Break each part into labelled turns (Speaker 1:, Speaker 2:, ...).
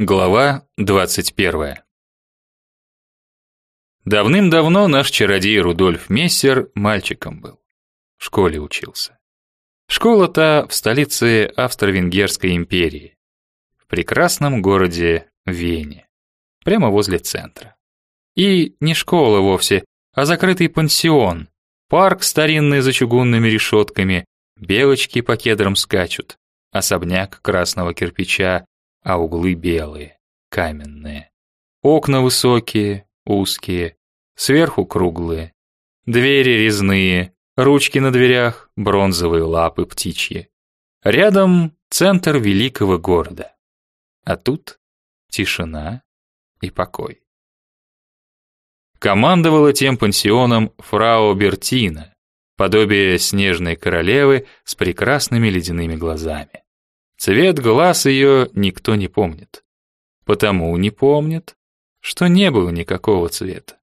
Speaker 1: Глава 21. Давным-давно наш чародей Рудольф Мессер мальчиком был. В школе учился. Школа та в столице Австро-Венгерской империи, в прекрасном городе Вене, прямо возле центра. И не школа вовсе, а закрытый пансион, парк старинный за чугунными решетками, белочки по кедрам скачут, особняк красного кирпича а углы белые, каменные. Окна высокие, узкие, сверху круглые. Двери резные, ручки на дверях, бронзовые лапы птичьи. Рядом центр великого города. А тут тишина и покой. Командовала тем пансионом фрау Бертина, подобие снежной королевы с прекрасными ледяными глазами. Цвет глаз ее никто не помнит. Потому не помнит, что не было никакого цвета.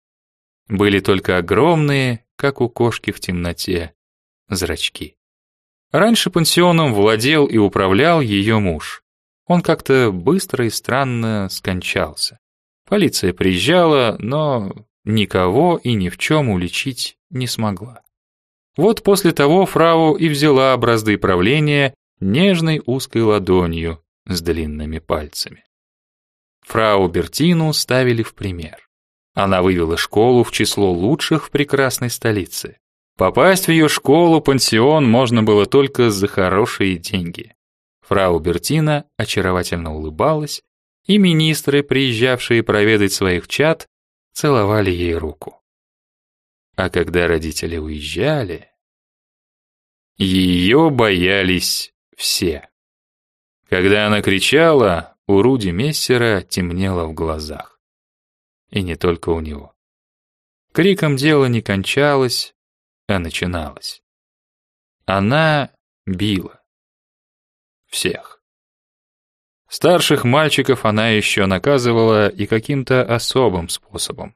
Speaker 1: Были только огромные, как у кошки в темноте, зрачки. Раньше пансионом владел и управлял ее муж. Он как-то быстро и странно скончался. Полиция приезжала, но никого и ни в чем уличить не смогла. Вот после того фрау и взяла образды правления нежной узкой ладонью с длинными пальцами. Фрау Бертину ставили в пример. Она вывела школу в число лучших в прекрасной столице. Попасть в ее школу-пансион можно было только за хорошие деньги. Фрау Бертина очаровательно улыбалась, и министры, приезжавшие проведать своих чад, целовали ей руку. А когда родители уезжали, ее боялись все. Когда она кричала, у Руди Мессера темнело в глазах. И не только у него. Криком дело не кончалось, а начиналось. Она била. Всех. Старших мальчиков она еще наказывала и каким-то особым способом.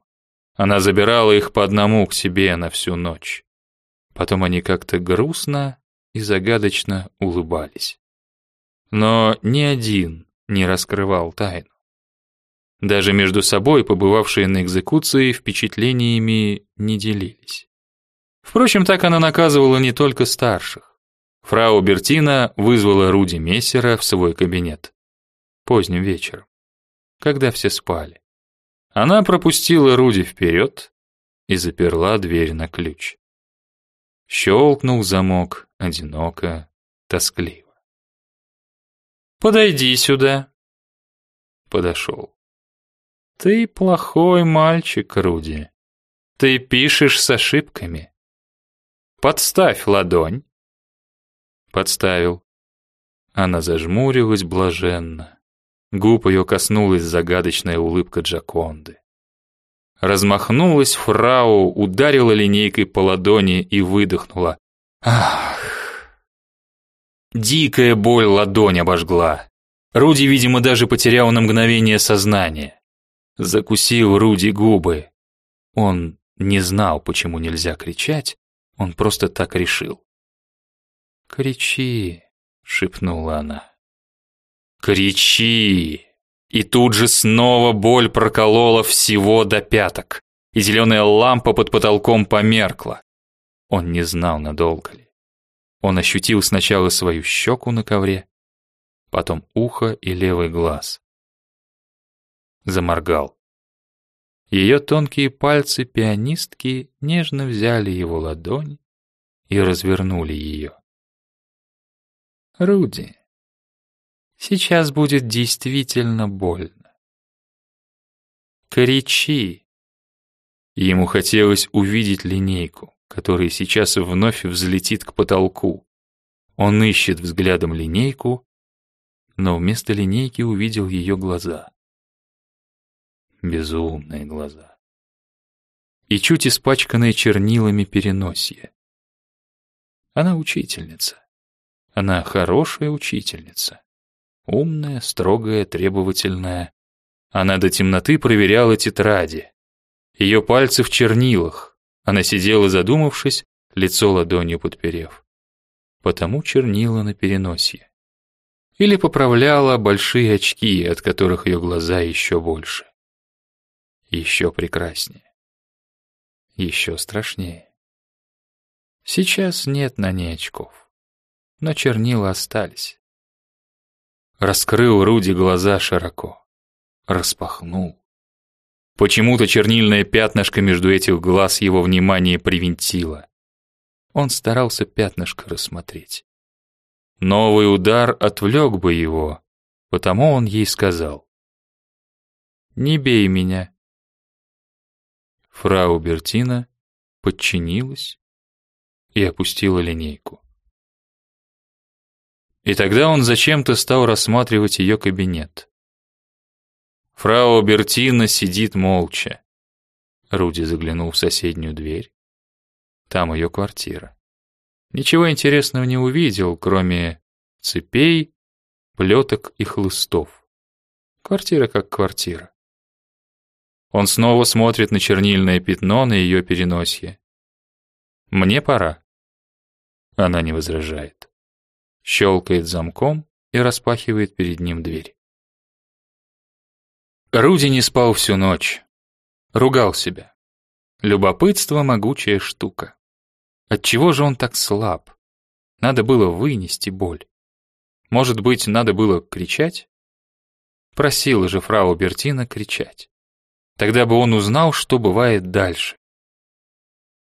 Speaker 1: Она забирала их по одному к себе на всю ночь. Потом они как-то грустно и загадочно улыбались. Но ни один не раскрывал тайну. Даже между собой побывавшие на экзекуции впечатлениями не делились. Впрочем, так она наказывала не только старших. Фрау Бертина вызвала Руди Мессера в свой кабинет. Поздним вечером, когда все спали. Она пропустила Руди вперед и заперла дверь на ключ. Щелкнул замок, одиноко, тоскливо. «Подойди сюда». Подошел. «Ты плохой мальчик, Руди. Ты пишешь с ошибками. Подставь ладонь». Подставил. Она зажмурилась блаженно. Губ ее коснулась загадочная улыбка Джаконды. Размахнулась фрау, ударила линейкой по ладони и выдохнула. Ах! Дикая боль ладонь обожгла. Руди, видимо, даже потерял на мгновение сознание. Закусил Руди губы. Он не знал, почему нельзя кричать, он просто так решил. «Кричи», — шепнула она. «Кричи!» И тут же снова боль проколола всего до пяток, и зеленая лампа под потолком померкла. Он не знал, надолго ли. Он ощутил сначала свою щеку на ковре, потом ухо и левый глаз. Заморгал. Ее тонкие пальцы пианистки нежно взяли его ладонь и развернули ее. «Руди, Сейчас будет действительно больно. Кричи. Ему хотелось увидеть линейку, которая сейчас вновь взлетит к потолку. Он ищет взглядом линейку, но вместо линейки увидел ее глаза. Безумные глаза. И чуть испачканные чернилами переносье. Она учительница. Она хорошая учительница. Умная, строгая, требовательная. Она до темноты проверяла тетради. Ее пальцы в чернилах. Она сидела задумавшись, лицо ладонью подперев. Потому чернила на переносье. или поправляла большие очки, от которых ее глаза еще больше. Еще прекраснее. Еще страшнее. Сейчас нет на ней очков, но чернила остались. Раскрыл Руди глаза широко, распахнул. Почему-то чернильное пятнышко между этих глаз его внимание привинтило. Он старался пятнышко рассмотреть. Новый удар отвлек бы его, потому он ей сказал. «Не бей меня». Фрау Бертина подчинилась и опустила линейку. И тогда он зачем-то стал рассматривать ее кабинет. Фрау Бертина сидит молча. Руди заглянул в соседнюю дверь. Там ее квартира. Ничего интересного не увидел, кроме цепей, плеток и хлыстов. Квартира как квартира. Он снова смотрит на чернильное пятно на ее переносье. «Мне пора». Она не возражает. Щелкает замком и распахивает перед ним дверь. Руди не спал всю ночь. Ругал себя. Любопытство — могучая штука. Отчего же он так слаб? Надо было вынести боль. Может быть, надо было кричать? Просила же фрау Бертина кричать. Тогда бы он узнал, что бывает дальше.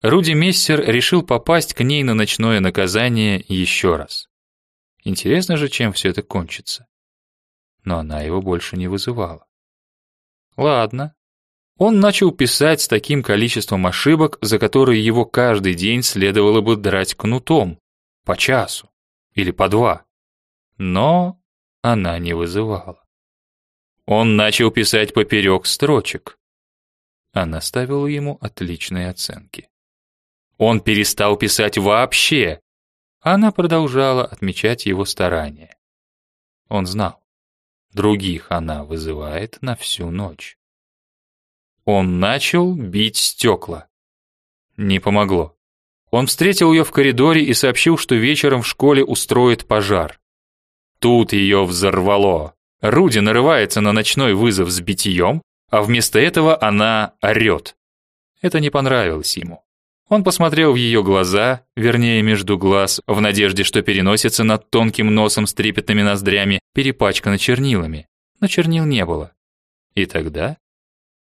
Speaker 1: Руди Мессер решил попасть к ней на ночное наказание еще раз. Интересно же, чем все это кончится. Но она его больше не вызывала. Ладно, он начал писать с таким количеством ошибок, за которые его каждый день следовало бы драть кнутом, по часу или по два. Но она не вызывала. Он начал писать поперек строчек. Она ставила ему отличные оценки. Он перестал писать вообще. Она продолжала отмечать его старания. Он знал, других она вызывает на всю ночь. Он начал бить стекла. Не помогло. Он встретил ее в коридоре и сообщил, что вечером в школе устроит пожар. Тут ее взорвало. Руди нарывается на ночной вызов с битьем, а вместо этого она орет. Это не понравилось ему. Он посмотрел в ее глаза, вернее, между глаз, в надежде, что переносится над тонким носом с трепетными ноздрями, перепачкана чернилами. Но чернил не было. И тогда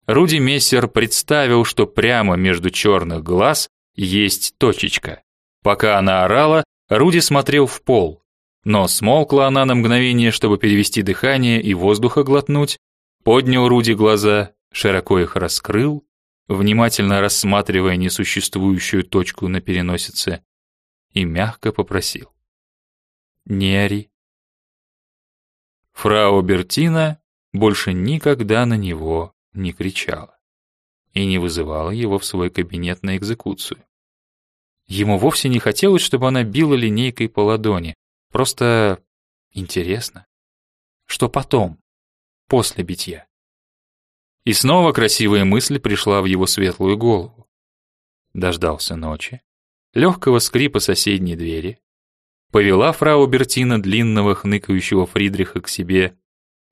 Speaker 1: Руди Мессер представил, что прямо между черных глаз есть точечка. Пока она орала, Руди смотрел в пол. Но смолкла она на мгновение, чтобы перевести дыхание и воздуха глотнуть. Поднял Руди глаза, широко их раскрыл, внимательно рассматривая несуществующую точку на переносице, и мягко попросил. «Не ори». Фрау Бертина больше никогда на него не кричала и не вызывала его в свой кабинет на экзекуцию. Ему вовсе не хотелось, чтобы она била линейкой по ладони. Просто интересно. Что потом, после битья? И снова красивая мысль пришла в его светлую голову. Дождался ночи, легкого скрипа соседней двери, повела фрау Бертина длинного хныкающего Фридриха к себе,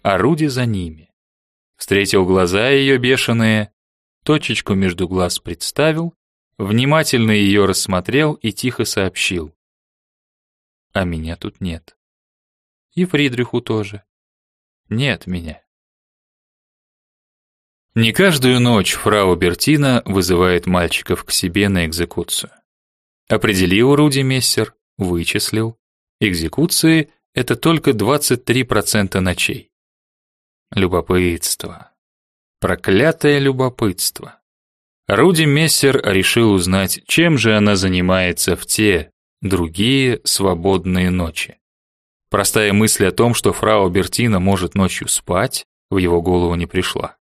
Speaker 1: а Руди за ними. Встретил глаза ее бешеные, точечку между глаз представил, внимательно ее рассмотрел и тихо сообщил. А меня тут нет. И Фридриху тоже. Нет меня. Не каждую ночь фрау Бертина вызывает мальчиков к себе на экзекуцию. Определил Руди Мессер, вычислил. Экзекуции — это только 23% ночей. Любопытство. Проклятое любопытство. Руди Мессер решил узнать, чем же она занимается в те, другие свободные ночи. Простая мысль о том, что фрау Бертина может ночью спать, в его голову не пришла.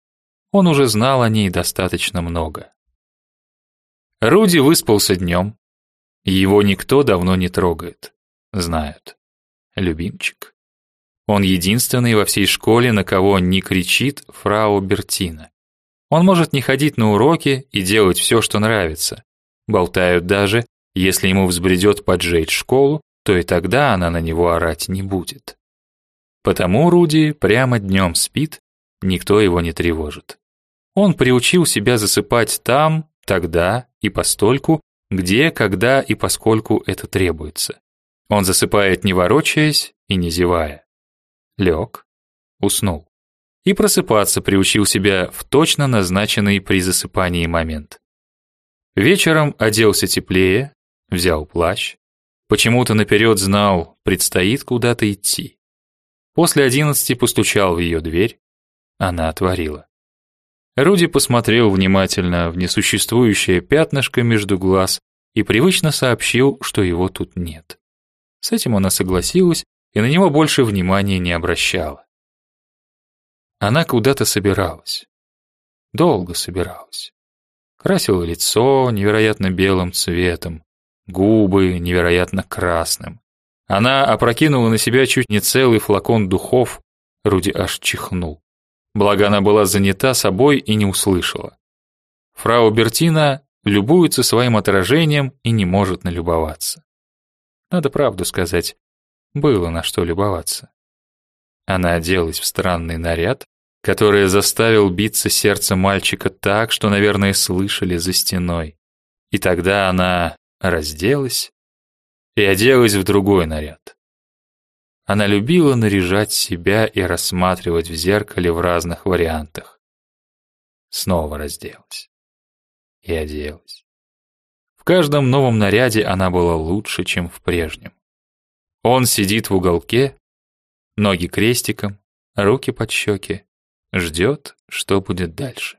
Speaker 1: Он уже знал о ней достаточно много. Руди выспался днем. Его никто давно не трогает. Знают. Любимчик. Он единственный во всей школе, на кого не кричит фрау Бертина. Он может не ходить на уроки и делать все, что нравится. Болтают даже, если ему взбредет поджечь школу, то и тогда она на него орать не будет. Потому Руди прямо днем спит, никто его не тревожит. Он приучил себя засыпать там, тогда и постольку, где, когда и поскольку это требуется. Он засыпает не ворочаясь и не зевая. Лег, уснул. И просыпаться приучил себя в точно назначенный при засыпании момент. Вечером оделся теплее, взял плащ. Почему-то наперед знал, предстоит куда-то идти. После одиннадцати постучал в ее дверь. Она отворила. Руди посмотрел внимательно в несуществующее пятнышко между глаз и привычно сообщил, что его тут нет. С этим она согласилась и на него больше внимания не обращала. Она куда-то собиралась. Долго собиралась. Красила лицо невероятно белым цветом, губы невероятно красным. Она опрокинула на себя чуть не целый флакон духов, Руди аж чихнул. Благо она была занята собой и не услышала. Фрау Бертина любуется своим отражением и не может налюбоваться. Надо правду сказать, было на что любоваться. Она оделась в странный наряд, который заставил биться сердце мальчика так, что, наверное, слышали за стеной. И тогда она разделась и оделась в другой наряд. Она любила наряжать себя и рассматривать в зеркале в разных вариантах. Снова разделась и оделась. В каждом новом наряде она была лучше, чем в прежнем. Он сидит в уголке, ноги крестиком, руки под щеки, ждет, что будет дальше.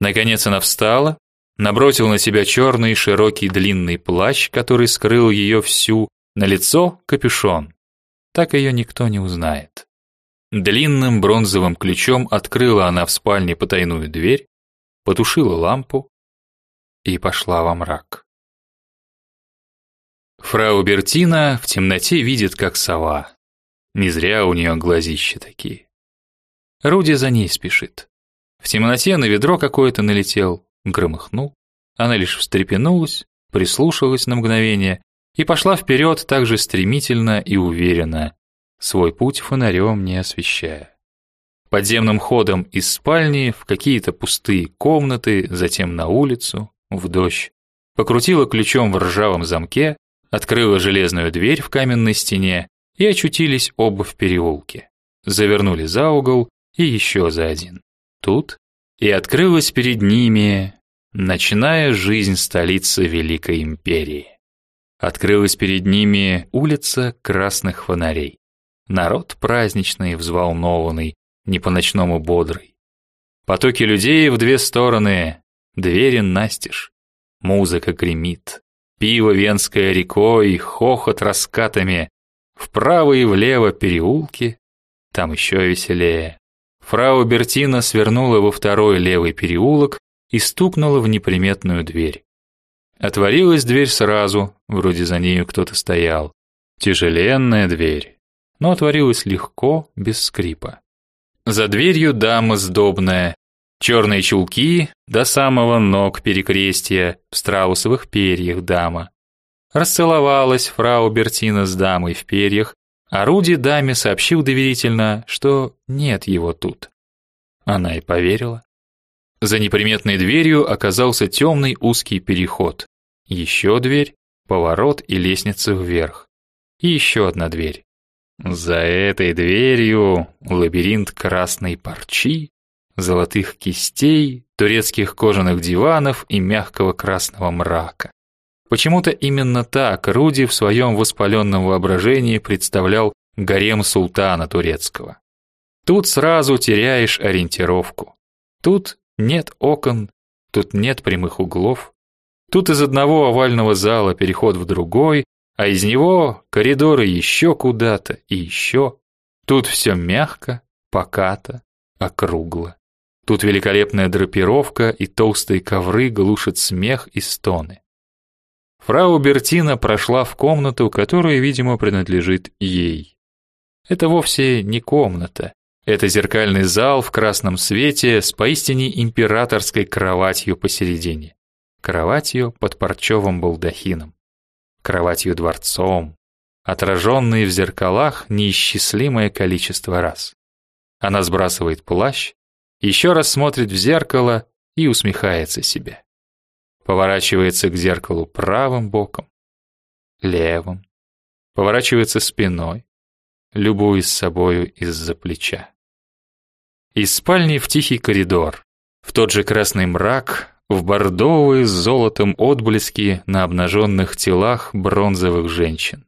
Speaker 1: Наконец она встала, набросил на себя черный широкий длинный плащ, который скрыл ее всю, на лицо капюшон. Так ее никто не узнает. Длинным бронзовым ключом открыла она в спальне потайную дверь, потушила лампу, и пошла во мрак. Фрау Бертина в темноте видит, как сова. Не зря у нее глазища такие. Руди за ней спешит. В темноте на ведро какое-то налетел, громыхнул. Она лишь встрепенулась, прислушалась на мгновение и пошла вперед так же стремительно и уверенно, свой путь фонарем не освещая. Подземным ходом из спальни в какие-то пустые комнаты, затем на улицу, в дождь, покрутила ключом в ржавом замке, открыла железную дверь в каменной стене и очутились оба в переулке. Завернули за угол и еще за один. Тут и открылась перед ними ночная жизнь столицы Великой империи. Открылась перед ними улица красных фонарей. Народ праздничный, взволнованный, не по-ночному бодрый. Потоки людей в две стороны, Двери настежь. Музыка гремит. Пиво венское рекой, хохот раскатами. Вправо и влево переулки. Там еще веселее. Фрау Бертина свернула во второй левый переулок и стукнула в неприметную дверь. Отворилась дверь сразу, вроде за нею кто-то стоял. Тяжеленная дверь, но отворилась легко, без скрипа. За дверью дама сдобная, Черные чулки до самого ног перекрестия в страусовых перьях дама. Расцеловалась фрау Бертина с дамой в перьях, а Руди даме сообщил доверительно, что нет его тут. Она и поверила. За неприметной дверью оказался темный узкий переход. Еще дверь, поворот и лестница вверх. И еще одна дверь. За этой дверью лабиринт красной парчи, золотых кистей, турецких кожаных диванов и мягкого красного мрака. Почему-то именно так Руди в своем воспаленном воображении представлял гарем султана турецкого. Тут сразу теряешь ориентировку. Тут нет окон, тут нет прямых углов. Тут из одного овального зала переход в другой, а из него коридоры еще куда-то и еще. Тут все мягко, покато, округло. Тут великолепная драпировка и толстые ковры глушат смех и стоны. Фрау Бертина прошла в комнату, которая, видимо, принадлежит ей. Это вовсе не комната. Это зеркальный зал в красном свете с поистине императорской кроватью посередине. Кроватью под парчевым балдахином. Кроватью дворцом. отраженные в зеркалах неисчислимое количество раз. Она сбрасывает плащ, еще раз смотрит в зеркало и усмехается себе. Поворачивается к зеркалу правым боком, левым, поворачивается спиной, любуясь собою из-за плеча. Из спальни в тихий коридор, в тот же красный мрак, в бордовые с золотом отблески на обнаженных телах бронзовых женщин.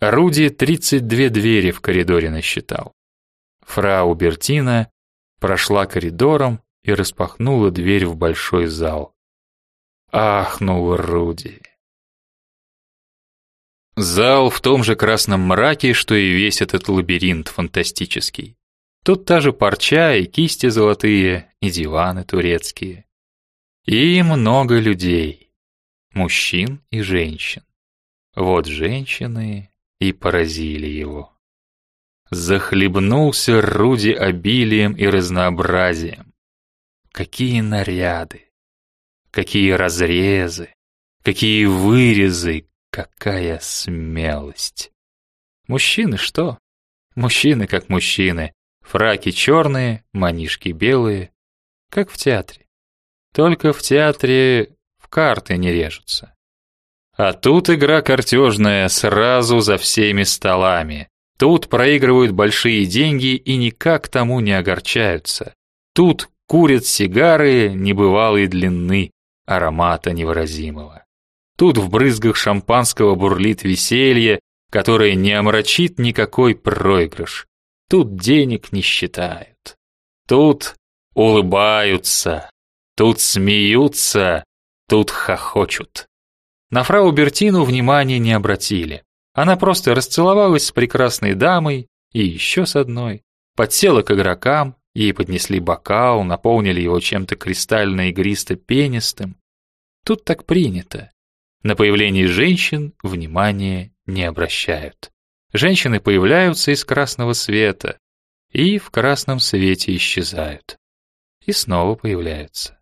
Speaker 1: Руди 32 двери в коридоре насчитал. Фрау Бертина прошла коридором и распахнула дверь в большой зал. Ахнул Руди. Зал в том же красном мраке, что и весь этот лабиринт фантастический. Тут та же парча и кисти золотые, и диваны турецкие. И много людей, мужчин и женщин. Вот женщины и поразили его. Захлебнулся Руди обилием и разнообразием. Какие наряды, какие разрезы, какие вырезы, какая смелость. Мужчины что? Мужчины как мужчины. Фраки черные, манишки белые, как в театре. Только в театре в карты не режутся. А тут игра картежная сразу за всеми столами. Тут проигрывают большие деньги и никак тому не огорчаются. Тут курят сигары небывалой длины, аромата невыразимого. Тут в брызгах шампанского бурлит веселье, которое не омрачит никакой проигрыш. Тут денег не считают. Тут улыбаются. Тут смеются. Тут хохочут. На фрау Бертину внимания не обратили. Она просто расцеловалась с прекрасной дамой и еще с одной. Подсела к игрокам, ей поднесли бокал, наполнили его чем-то кристально-игристо-пенистым. Тут так принято. На появление женщин внимания не обращают. Женщины появляются из красного света и в красном свете исчезают. И снова появляются.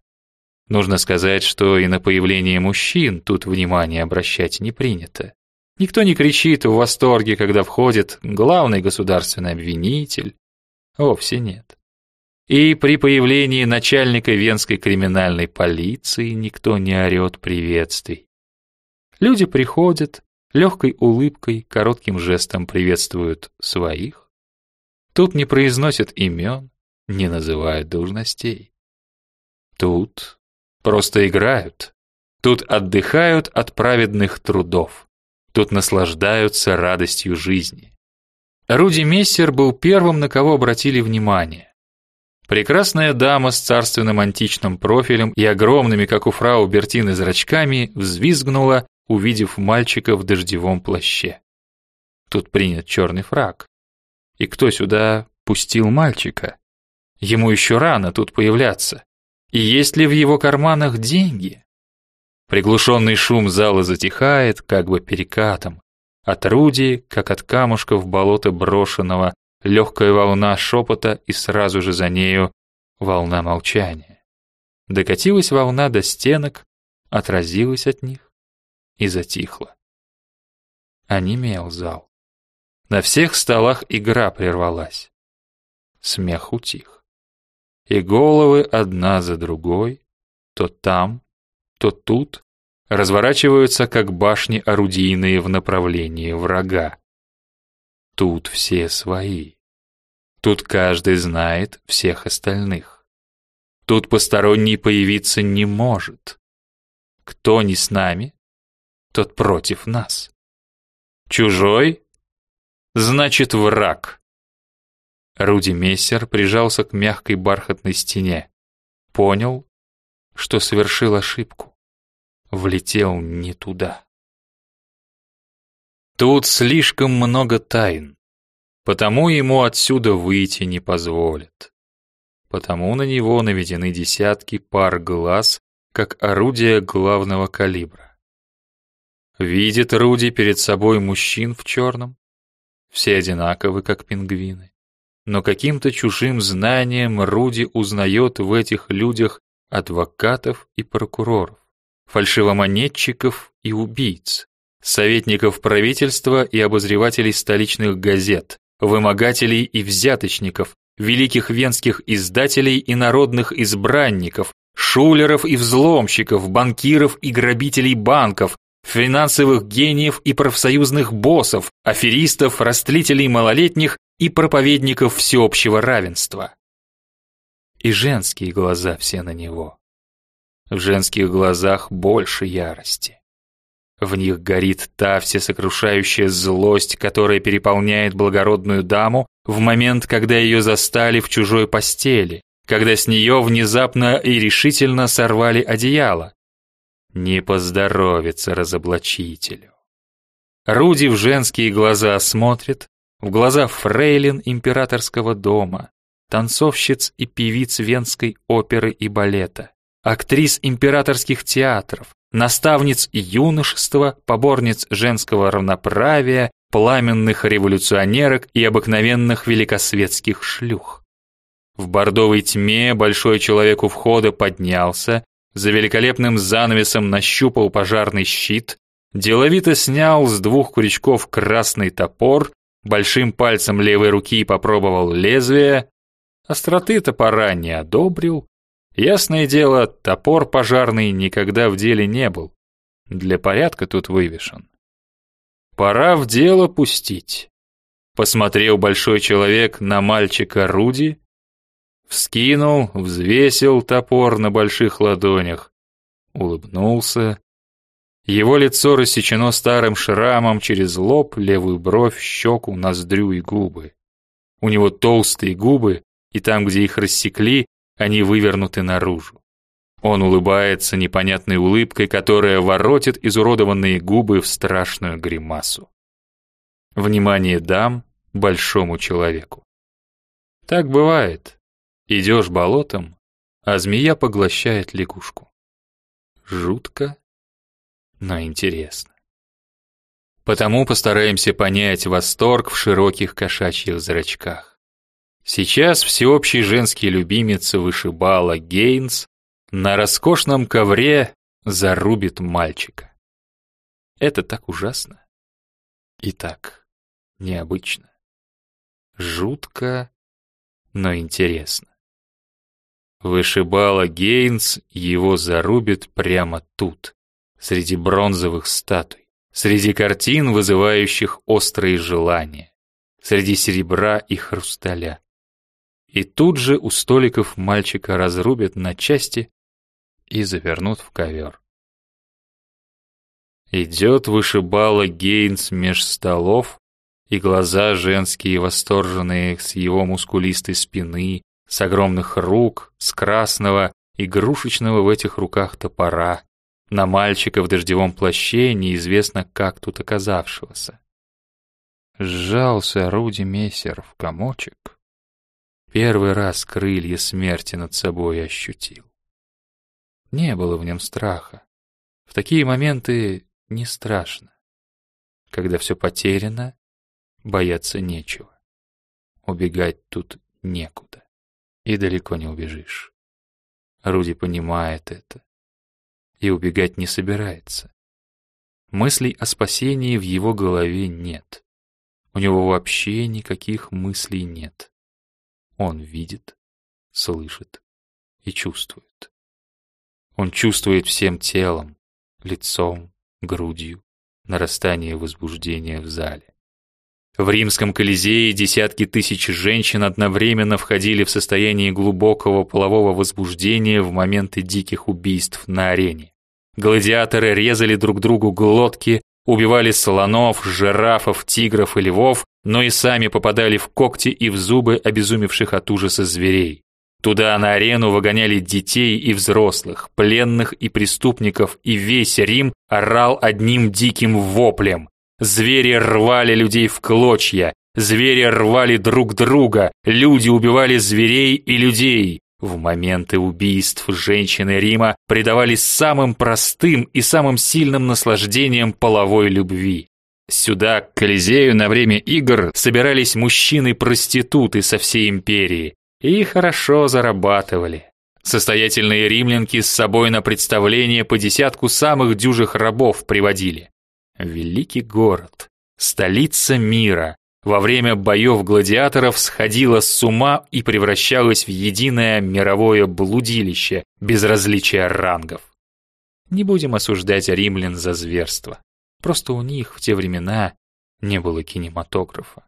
Speaker 1: Нужно сказать, что и на появление мужчин тут внимание обращать не принято. Никто не кричит в восторге, когда входит главный государственный обвинитель. Вовсе нет. И при появлении начальника венской криминальной полиции никто не орет приветствий. Люди приходят, легкой улыбкой, коротким жестом приветствуют своих. Тут не произносят имен, не называют должностей. Тут просто играют. Тут отдыхают от праведных трудов. Тут наслаждаются радостью жизни. Руди Мессер был первым, на кого обратили внимание. Прекрасная дама с царственным античным профилем и огромными, как у фрау Бертины, зрачками взвизгнула увидев мальчика в дождевом плаще. Тут принят черный фраг. И кто сюда пустил мальчика? Ему еще рано тут появляться. И есть ли в его карманах деньги? Приглушенный шум зала затихает, как бы перекатом. От Руди, как от камушка в болото брошенного, легкая волна шепота и сразу же за нею волна молчания. Докатилась волна до стенок, отразилась от них и затихло. Онемел зал. На всех столах игра прервалась. Смех утих. И головы одна за другой, то там, то тут, разворачиваются, как башни орудийные в направлении врага. Тут все свои. Тут каждый знает всех остальных. Тут посторонний появиться не может. Кто не с нами, тот против нас. Чужой значит враг. Руди Мессер прижался к мягкой бархатной стене. Понял, что совершил ошибку. Влетел не туда. Тут слишком много тайн, потому ему отсюда выйти не позволят. Потому на него наведены десятки пар глаз, как орудие главного калибра. Видит Руди перед собой мужчин в черном. Все одинаковы, как пингвины. Но каким-то чужим знанием Руди узнает в этих людях адвокатов и прокуроров, фальшивомонетчиков и убийц. советников правительства и обозревателей столичных газет, вымогателей и взяточников, великих венских издателей и народных избранников, шулеров и взломщиков, банкиров и грабителей банков, финансовых гениев и профсоюзных боссов, аферистов, растлителей малолетних и проповедников всеобщего равенства. И женские глаза все на него. В женских глазах больше ярости. В них горит та всесокрушающая злость, которая переполняет благородную даму в момент, когда ее застали в чужой постели, когда с нее внезапно и решительно сорвали одеяло. Не поздоровится разоблачителю. Руди в женские глаза смотрит, в глаза фрейлин императорского дома, танцовщиц и певиц Венской оперы и балета, актрис императорских театров, наставниц юношества, поборниц женского равноправия, пламенных революционерок и обыкновенных великосветских шлюх. В бордовой тьме большой человек у входа поднялся, за великолепным занавесом нащупал пожарный щит, деловито снял с двух крючков красный топор, большим пальцем левой руки попробовал лезвие, остроты топора не одобрил, Ясное дело, топор пожарный никогда в деле не был. Для порядка тут вывешен. Пора в дело пустить. Посмотрел большой человек на мальчика Руди, вскинул, взвесил топор на больших ладонях, улыбнулся. Его лицо рассечено старым шрамом через лоб, левую бровь, щеку, ноздрю и губы. У него толстые губы, и там, где их рассекли, они вывернуты наружу. Он улыбается непонятной улыбкой, которая воротит изуродованные губы в страшную гримасу. Внимание дам большому человеку. Так бывает. Идешь болотом, а змея поглощает лягушку. Жутко, но интересно. Потому постараемся понять восторг в широких кошачьих зрачках. Сейчас всеобщий женский любимец вышибала Гейнс на роскошном ковре зарубит мальчика. Это так ужасно. И так необычно. Жутко, но интересно. Вышибала Гейнс его зарубит прямо тут, среди бронзовых статуй, среди картин, вызывающих острые желания, среди серебра и хрусталя. И тут же у столиков мальчика разрубят на части и завернут в ковер. Идет вышибала Гейнс меж столов, и глаза женские восторженные с его мускулистой спины, с огромных рук, с красного, игрушечного в этих руках топора, на мальчика в дождевом плаще, неизвестно как тут оказавшегося. Сжался Руди Мессер в комочек, Первый раз крылья смерти над собой ощутил. Не было в нем страха. В такие моменты не страшно. Когда все потеряно, бояться нечего. Убегать тут некуда. И далеко не убежишь. Руди понимает это. И убегать не собирается. Мыслей о спасении в его голове нет. У него вообще никаких мыслей нет. Он видит, слышит и чувствует. Он чувствует всем телом, лицом, грудью, нарастание возбуждения в зале. В римском Колизее десятки тысяч женщин одновременно входили в состояние глубокого полового возбуждения в моменты диких убийств на арене. Гладиаторы резали друг другу глотки, убивали слонов, жирафов, тигров и львов, но и сами попадали в когти и в зубы обезумевших от ужаса зверей. Туда на арену выгоняли детей и взрослых, пленных и преступников, и весь Рим орал одним диким воплем. Звери рвали людей в клочья, звери рвали друг друга, люди убивали зверей и людей. В моменты убийств женщины Рима предавались самым простым и самым сильным наслаждениям половой любви. Сюда, к Колизею, на время игр собирались мужчины-проституты со всей империи и хорошо зарабатывали. Состоятельные римлянки с собой на представление по десятку самых дюжих рабов приводили. Великий город, столица мира, во время боев гладиаторов сходила с ума и превращалась в единое мировое блудилище без различия рангов. Не будем осуждать римлян за зверство. Просто у них в те времена не было кинематографа.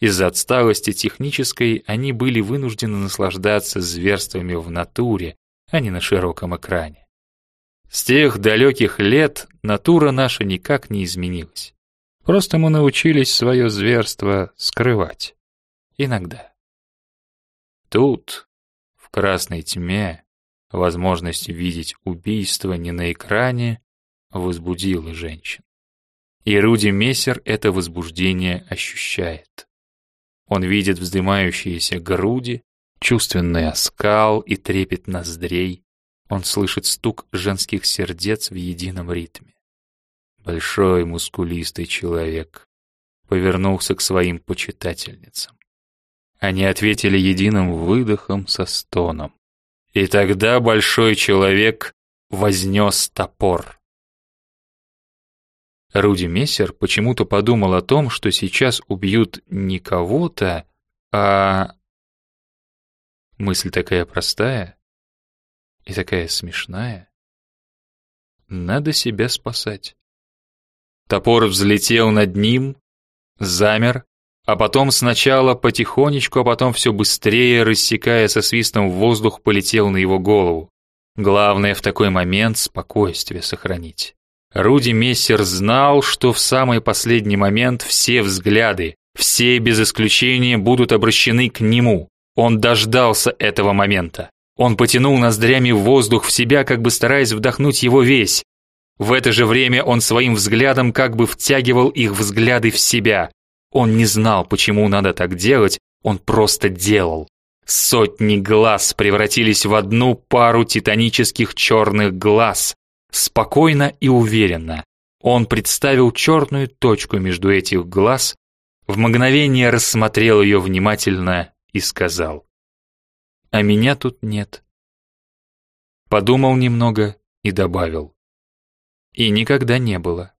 Speaker 1: Из-за отсталости технической они были вынуждены наслаждаться зверствами в натуре, а не на широком экране. С тех далеких лет натура наша никак не изменилась. Просто мы научились свое зверство скрывать. Иногда. Тут, в красной тьме, возможность видеть убийство не на экране возбудила женщин. И Руди Мессер это возбуждение ощущает. Он видит вздымающиеся груди, чувственный оскал и трепет ноздрей. Он слышит стук женских сердец в едином ритме. Большой мускулистый человек повернулся к своим почитательницам. Они ответили единым выдохом со стоном. И тогда большой человек вознес топор. Руди Мессер почему-то подумал о том, что сейчас убьют не кого-то, а... Мысль такая простая и такая смешная. Надо себя спасать. Топор взлетел над ним, замер, а потом сначала потихонечку, а потом все быстрее, рассекая со свистом воздух, полетел на его голову. Главное в такой момент спокойствие сохранить. Руди Мессер знал, что в самый последний момент все взгляды, все без исключения будут обращены к нему. Он дождался этого момента. Он потянул ноздрями воздух в себя, как бы стараясь вдохнуть его весь. В это же время он своим взглядом как бы втягивал их взгляды в себя. Он не знал, почему надо так делать, он просто делал. Сотни глаз превратились в одну пару титанических черных глаз, Спокойно и уверенно он представил черную точку между этих глаз, в мгновение рассмотрел ее внимательно и сказал «А меня тут нет». Подумал немного и добавил «И никогда не было».